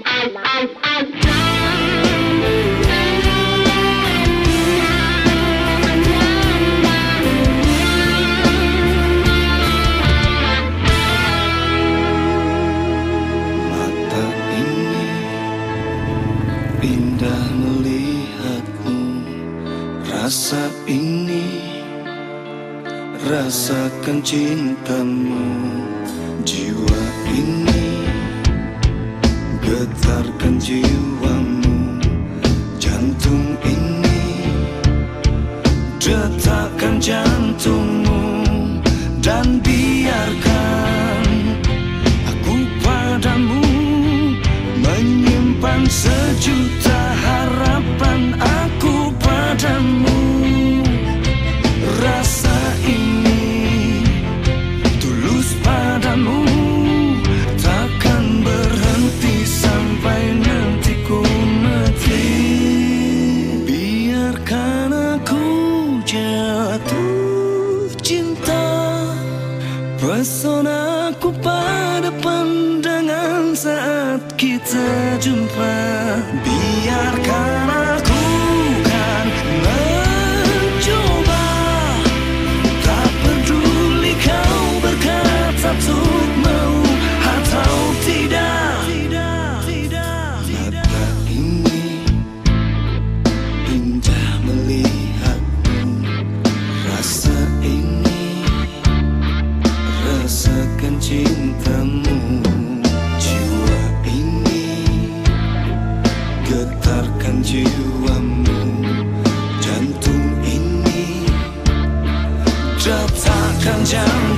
Mata ini pindah melihatmu. Rasa ini Rasakan cintamu. getarkan jiwamu Jantung ini. Detakkan jantungmu Dan jatuh cinta. Personaku pada pandangan saat kita jumpa. Biarkan 他看见。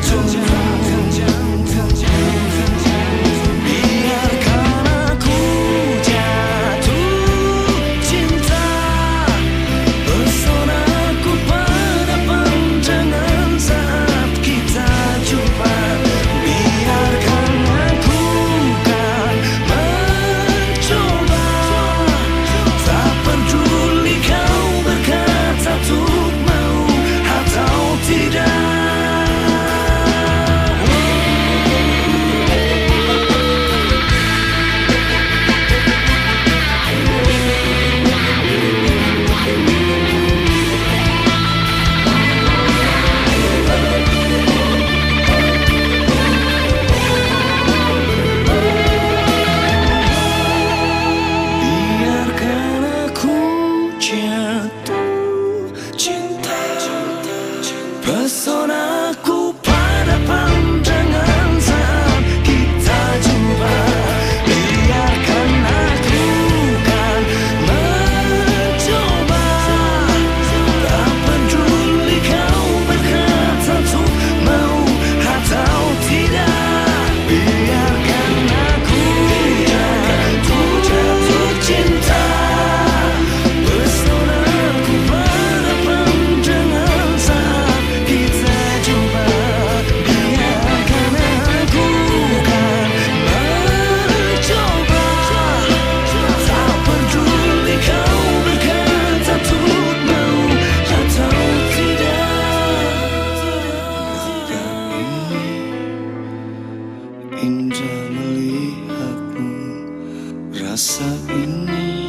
rasa ini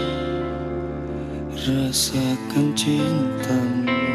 rasakan cintamu.